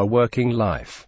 a working life.